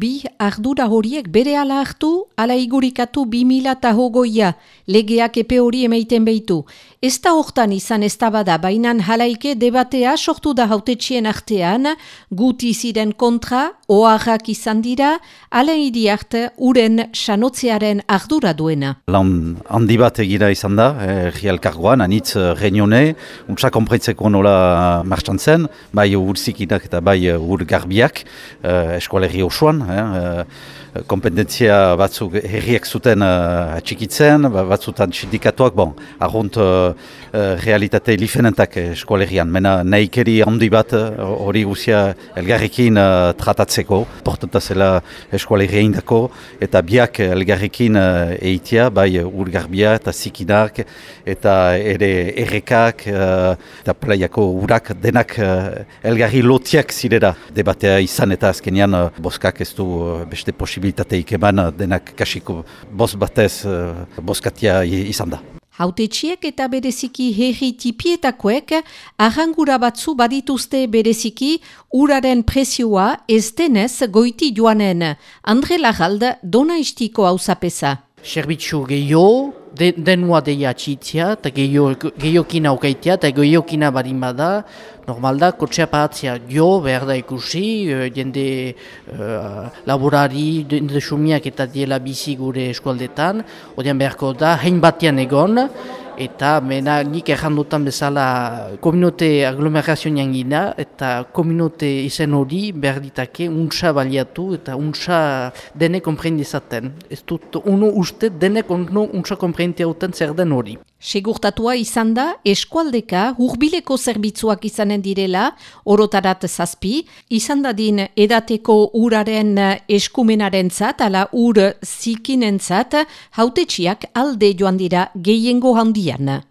bi ardura horiek bere ala hartu, ala igurikatu bi mila eta hogoia legeak epe hori emeiten behitu. Ez da hortan izan ez da bada, bainan halaike debatea sortu da hautetxien artean, guti ziren kontra, oarrak izan dira, ala idi arte uren sanotzearen ardura duena. Lan handi bat egira izan da, eh, elkargoan, anitz eh, reunione, untsa konpreitzeko nola martxan zen, bai urzikinak eta bai ur garbiak, eh, eskualerri osoan, eh, kompetentzia batzuk herriek zuten uh, atxikitzen, ba, batzutan sindikatuak, bon, argunt uh, realitate lifenentak eskualerian, mena nahikeri handi bat hori uh, guzia elgarrikin uh, tratatzeko, portenta zela eskualeria indako, eta biak elgarrikin uh, eitia, bai urgarbia eta zikinak, eta ere errekak, uh, eta playako urak denak uh, elgarri lotiak zirera. Debatea izan eta azkenean uh, boskak ez du beste posibilitate posibilitateik eman denak kasiko boz batez bozkatia izan da. Hautetxiek eta bereziki herri tipietakoek arrangura batzu badituzte bereziki uraren presioa ez denez goiti joanen. Andre Lagald dona istiko hau zapesa. Serbitzu gehiago, de, denua deia txitzia, eta gehiokina aukaitia, eta gehiokina barin bada, normal da, kotxea pahatzea jo, behar da ikusi, uh, jende uh, laborari, jende sumiak eta diela bizi gure eskualdetan, odian beharko da, hein batean egon, eta mena nik errandutan bezala kominote aglomerazioan jangina eta kominote izen hori behar ditake untsa baliatu eta untsa dene komprendizaten. Ez dut, unu uste dene untsa komprendizaten zer den hori. Segurtatua izan da, eskualdeka hurbileko zerbitzuak izanen direla, orotarat zazpi, izan dadin edateko uraren eskumenaren zat, ala ur zikinen zat, haute alde joan dira gehiengo handian.